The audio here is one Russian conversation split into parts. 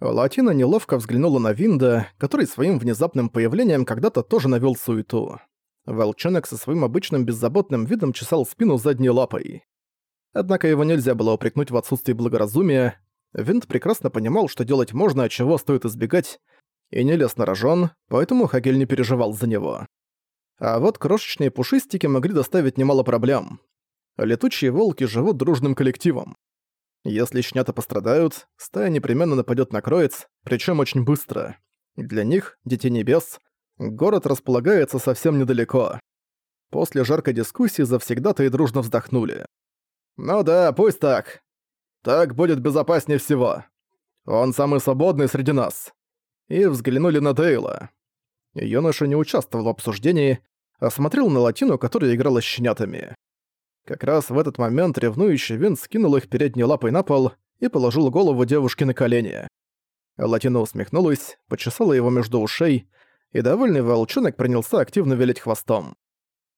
Латина неловко взглянула на Винда, который своим внезапным появлением когда-то тоже навёл суету. Волчонок со своим обычным беззаботным видом чесал спину задней лапой. Однако его нельзя было упрекнуть в отсутствии благоразумия. Винт прекрасно понимал, что делать можно, а чего стоит избегать, и не лез на рожон, поэтому Хагель не переживал за него. А вот крошечные пушистики могли доставить немало проблем. Летучие волки живут дружным коллективом. Если щенята пострадают, стая непременно нападет на Кроиц, причем очень быстро. Для них, Детей Небес, город располагается совсем недалеко. После жаркой дискуссии завсегда-то и дружно вздохнули. «Ну да, пусть так. Так будет безопаснее всего. Он самый свободный среди нас». И взглянули на Дейла. Юноша не участвовал в обсуждении, а смотрел на Латину, которая играла с щенятами. Как раз в этот момент ревнующий Вин скинул их передней лапой на пол и положил голову девушки на колени. Латина усмехнулась, почесала его между ушей, и довольный волчонок принялся активно велить хвостом.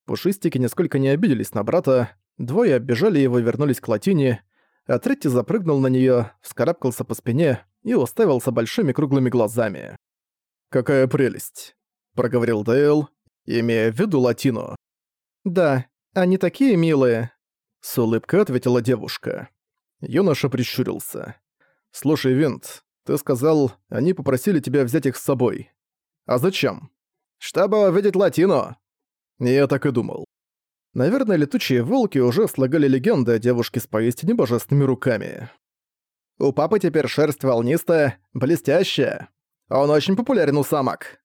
Пушистики нисколько не обиделись на брата, двое оббежали его и вернулись к Латине, а третий запрыгнул на неё, вскарабкался по спине и уставился большими круглыми глазами. «Какая прелесть!» — проговорил Дейл, имея в виду Латину. «Да, они такие милые», — с улыбкой ответила девушка. Юноша прищурился. «Слушай, Винт, ты сказал, они попросили тебя взять их с собой. А зачем?» «Чтобы увидеть Латину!» Я так и думал. Наверное, летучие волки уже слагали легенды о девушке с поистине божественными руками. У папы теперь шерсть волнистая, блестящая. Он очень популярен у самок.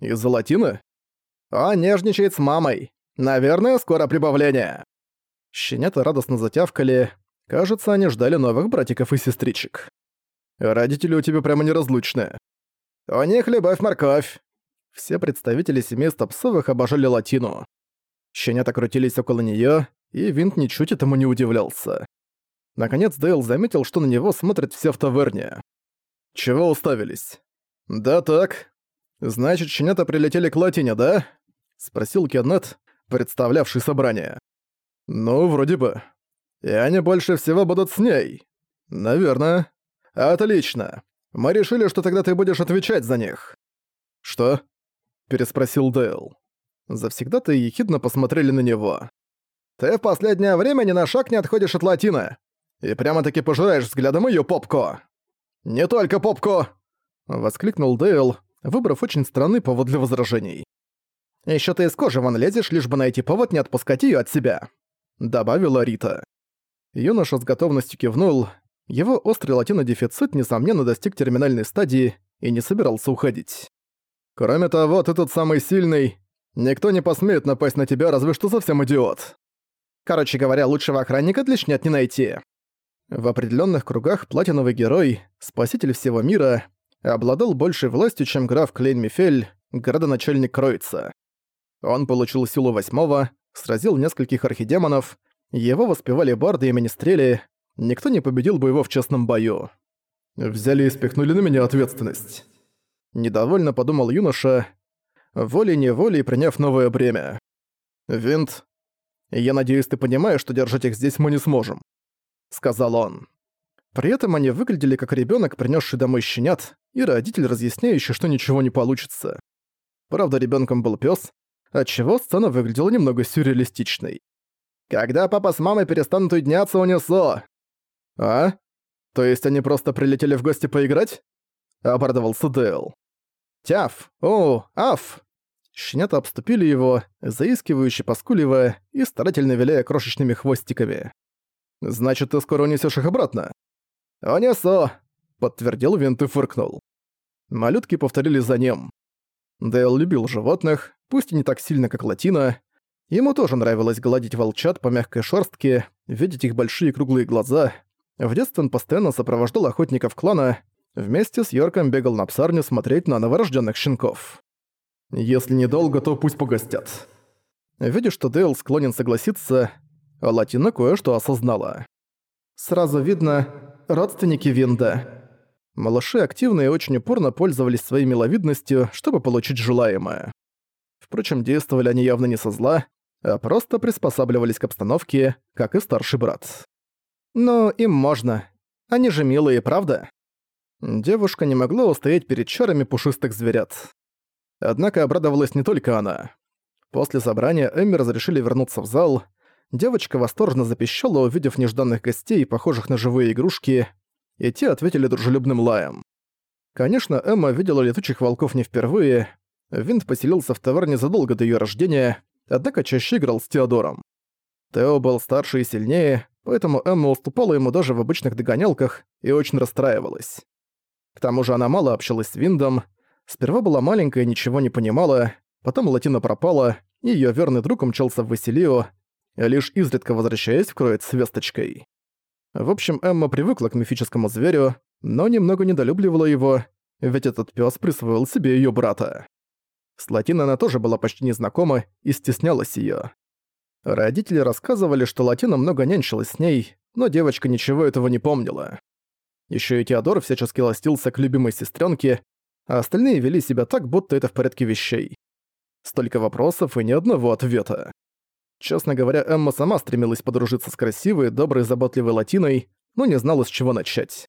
Из-за латины? Он нежничает с мамой. Наверное, скоро прибавление. Щенята радостно затявкали. Кажется, они ждали новых братиков и сестричек. Родители у тебя прямо неразлучные. У них любовь-морковь. Все представители семейства Псовых обожали латину. Щенята крутились около неё, и Винт ничуть этому не удивлялся. Наконец Дейл заметил, что на него смотрят все в таверне. «Чего уставились?» «Да так. Значит, щенята прилетели к Латине, да?» — спросил Кеннет, представлявший собрание. «Ну, вроде бы. И они больше всего будут с ней. Наверное. Отлично. Мы решили, что тогда ты будешь отвечать за них». «Что?» — переспросил Дейл. Завсегда-то ехидно посмотрели на него. «Ты в последнее время ни на шаг не отходишь от Латины и прямо-таки пожираешь взглядом её попку!» «Не только попку!» — воскликнул Дейл, выбрав очень странный повод для возражений. Ещё ты из кожи вон лезешь, лишь бы найти повод не отпускать её от себя», — добавила Рита. Юноша с готовностью кивнул. Его острый латинодефицит, несомненно, достиг терминальной стадии и не собирался уходить. «Кроме того, ты тут самый сильный. Никто не посмеет напасть на тебя, разве что совсем идиот. Короче говоря, лучшего охранника для шнят не найти». В определенных кругах платиновый герой, спаситель всего мира, обладал большей властью, чем граф Клейн Мифель, городоначальник Кройца. Он получил силу восьмого, сразил нескольких архидемонов, его воспевали барды и министрели, никто не победил бы его в честном бою. «Взяли и спихнули на меня ответственность». Недовольно подумал юноша, волей-неволей приняв новое бремя. «Винт, я надеюсь, ты понимаешь, что держать их здесь мы не сможем», — сказал он. При этом они выглядели как ребенок, принесший домой щенят, и родитель, разъясняющий, что ничего не получится. Правда, ребенком был пес, отчего сцена выглядела немного сюрреалистичной. «Когда папа с мамой перестанут уединяться, унесу!» «А? То есть они просто прилетели в гости поиграть?» — обрадовался Дэл. «Тяф! О, аф!» Щенята обступили его, заискивающе поскуливая и старательно виляя крошечными хвостиками. «Значит, ты скоро унесёшь их обратно?» «Унесу!» — подтвердил Винт и фыркнул. Малютки повторили за ним. Дейл любил животных, пусть и не так сильно, как Латина. Ему тоже нравилось гладить волчат по мягкой шерстке, видеть их большие круглые глаза. В детстве он постоянно сопровождал охотников клана, вместе с Йорком бегал на псарню смотреть на новорожденных щенков. «Если недолго, то пусть погостят». Видя, что Дейл склонен согласиться, Латина кое-что осознала. «Сразу видно, родственники Винда», Малыши активно и очень упорно пользовались своей миловидностью, чтобы получить желаемое. Впрочем, действовали они явно не со зла, а просто приспосабливались к обстановке, как и старший брат. Но им можно. Они же милые, правда? Девушка не могла устоять перед чарами пушистых зверят. Однако обрадовалась не только она. После собрания Эмми разрешили вернуться в зал. Девочка восторженно запищала, увидев нежданных гостей, похожих на живые игрушки, и те ответили дружелюбным лаем. Конечно, Эмма видела летучих волков не впервые. Винт поселился в таверне задолго до ее рождения, однако чаще играл с Теодором. Тео был старше и сильнее, поэтому Эмма уступала ему даже в обычных догонялках и очень расстраивалась. К тому же она мало общалась с Виндом, сперва была маленькая и ничего не понимала, потом Латина пропала, и её верный друг умчался в Василио, лишь изредка возвращаясь в кроет с весточкой. В общем, Эмма привыкла к мифическому зверю, но немного недолюбливала его, ведь этот пёс присвоил себе её брата. С Латиной она тоже была почти незнакома и стеснялась её. Родители рассказывали, что Латина много нянчилась с ней, но девочка ничего этого не помнила. Ещё и Теодор всячески ластился к любимой сестрёнке, а остальные вели себя так, будто это в порядке вещей. Столько вопросов и ни одного ответа. Честно говоря, Эмма сама стремилась подружиться с красивой, доброй, заботливой латиной, но не знала, с чего начать.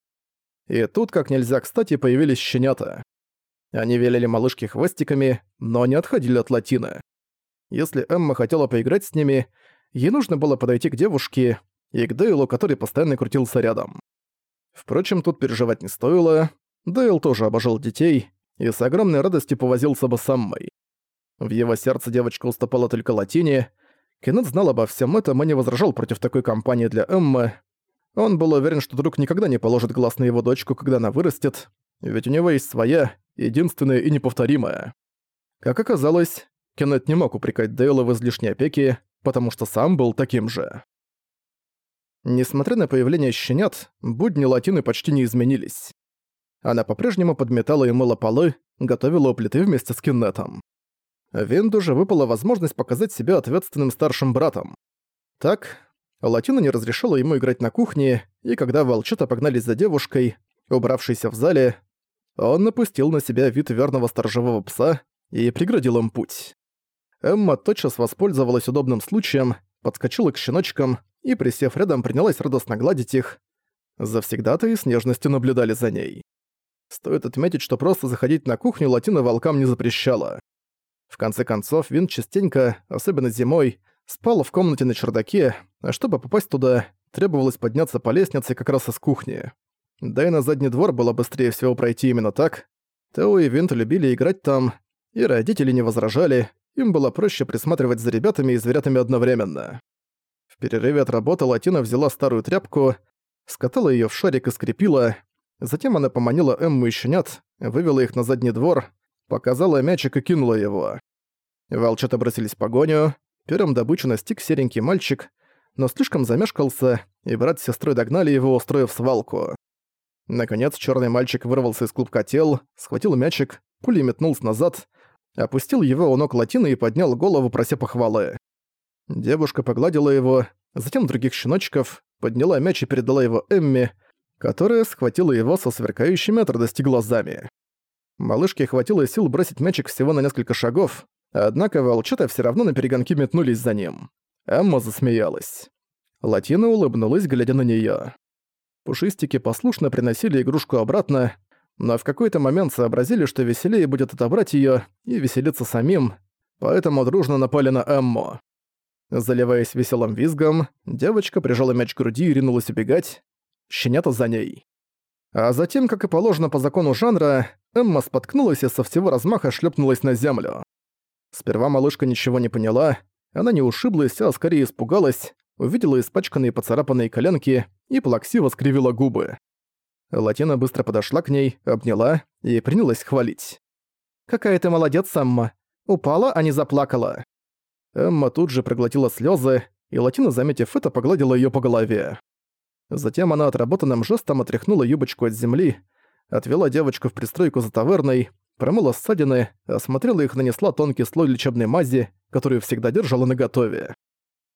И тут, как нельзя кстати, появились щенята. Они велели малышки хвостиками, но не отходили от латины. Если Эмма хотела поиграть с ними, ей нужно было подойти к девушке и к Дейлу, который постоянно крутился рядом. Впрочем, тут переживать не стоило. Дейл тоже обожал детей и с огромной радостью повозился бы с Аммой. В его сердце девочка уступала только Латине. Кеннет знал обо всем этом и не возражал против такой компании для Эммы. Он был уверен, что друг никогда не положит глаз на его дочку, когда она вырастет, ведь у него есть своя, единственная и неповторимая. Как оказалось, Кеннет не мог упрекать Дейла в излишней опеке, потому что сам был таким же. Несмотря на появление щенят, будни Латины почти не изменились. Она по-прежнему подметала и мыла полы, готовила у плиты вместе с Кеннетом. Винду же выпала возможность показать себя ответственным старшим братом. Так, Латина не разрешила ему играть на кухне, и когда волчата погнались за девушкой, убравшейся в зале, он напустил на себя вид верного сторожевого пса и преградил им путь. Эмма тотчас воспользовалась удобным случаем, подскочила к щеночкам и, присев рядом, принялась радостно гладить их. Завсегда-то и с нежностью наблюдали за ней. Стоит отметить, что просто заходить на кухню Латина волкам не запрещала. В конце концов, Вин частенько, особенно зимой, спал в комнате на чердаке, а чтобы попасть туда, требовалось подняться по лестнице как раз из кухни. Да и на задний двор было быстрее всего пройти именно так. Тео и Винт любили играть там, и родители не возражали, им было проще присматривать за ребятами и зверятами одновременно. В перерыве от работы Латина взяла старую тряпку, скатала её в шарик и скрепила. Затем она поманила Эмму и щенят, вывела их на задний двор, показала мячик и кинула его. Волчата бросились в погоню. Первым добычу настиг серенький мальчик, но слишком замешкался, и брат с сестрой догнали его, устроив свалку. Наконец, черный мальчик вырвался из клубка тел, схватил мячик, пулей метнулся назад, опустил его у ног латины и поднял голову, прося похвалы. Девушка погладила его, затем других щеночков, подняла мяч и передала его Эмми, которая схватила его со сверкающими от радости глазами. Малышке хватило сил бросить мячик всего на несколько шагов, однако волчата все равно на перегонки метнулись за ним. Эмма засмеялась. Латина улыбнулась, глядя на нее. Пушистики послушно приносили игрушку обратно, но в какой-то момент сообразили, что веселее будет отобрать ее и веселиться самим, поэтому дружно напали на Эмму. Заливаясь веселым визгом, девочка прижала мяч к груди и ринулась убегать. Щенята за ней. А затем, как и положено по закону жанра, Эмма споткнулась и со всего размаха шлепнулась на землю. Сперва малышка ничего не поняла, она не ушиблась, а скорее испугалась, увидела испачканные поцарапанные коленки и плаксиво скривила губы. Латина быстро подошла к ней, обняла и принялась хвалить. «Какая ты молодец, Эмма! Упала, а не заплакала!» Эмма тут же проглотила слезы, и Латина, заметив это, погладила ее по голове. Затем она отработанным жестом отряхнула юбочку от земли, отвела девочку в пристройку за таверной, промыла ссадины, осмотрела их нанесла тонкий слой лечебной мази, которую всегда держала наготове.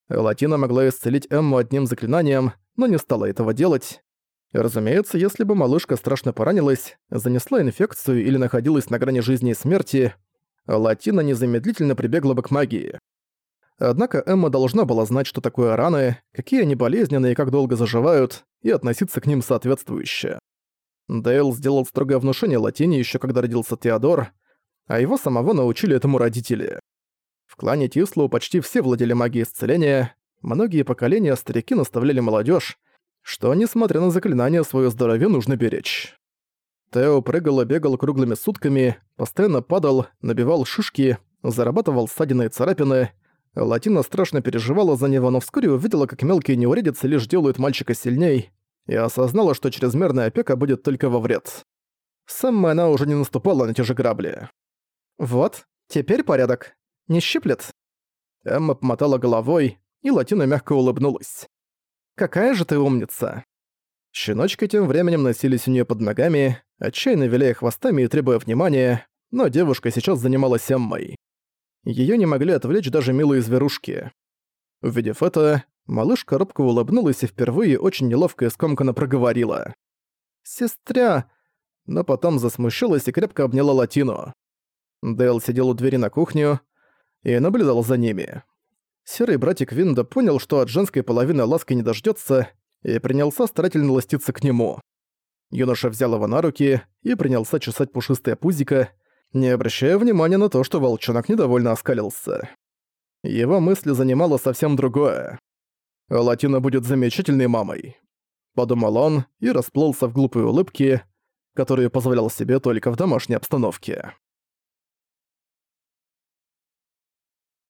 Латина могла исцелить Эмму одним заклинанием, но не стала этого делать. Разумеется, если бы малышка страшно поранилась, занесла инфекцию или находилась на грани жизни и смерти, Латина незамедлительно прибегла бы к магии. Однако Эмма должна была знать, что такое раны, какие они болезненные и как долго заживают, и относиться к ним соответствующе. Дейл сделал строгое внушение Латине еще когда родился Теодор, а его самого научили этому родители. В клане Тислу почти все владели магией исцеления, многие поколения старики наставляли молодежь, что, несмотря на заклинания, свое здоровье нужно беречь. Тео прыгал и бегал круглыми сутками, постоянно падал, набивал шишки, зарабатывал ссадины и царапины. Латина страшно переживала за него, но вскоре увидела, как мелкие неурядицы лишь делают мальчика сильней, и осознала, что чрезмерная опека будет только во вред. Сама она уже не наступала на те же грабли. «Вот, теперь порядок. Не щиплет?» Эмма помотала головой, и Латина мягко улыбнулась. «Какая же ты умница!» Щеночки тем временем носились у нее под ногами, отчаянно виляя хвостами и требуя внимания, но девушка сейчас занималась Эммой. Её не могли отвлечь даже милые зверушки. Увидев это, малышка робко улыбнулась и впервые очень неловко и скомканно проговорила. «Сестря!» Но потом засмущалась и крепко обняла Латину. Дейл сидел у двери на кухню и наблюдал за ними. Серый братик Винда понял, что от женской половины ласки не дождётся, и принялся старательно ластиться к нему. Юноша взял его на руки и принялся чесать пушистое пузико, не обращая внимания на то, что волчонок недовольно оскалился. Его мысли занимало совсем другое. «Латина будет замечательной мамой», — подумал он и расплылся в глупой улыбке, которую позволял себе только в домашней обстановке.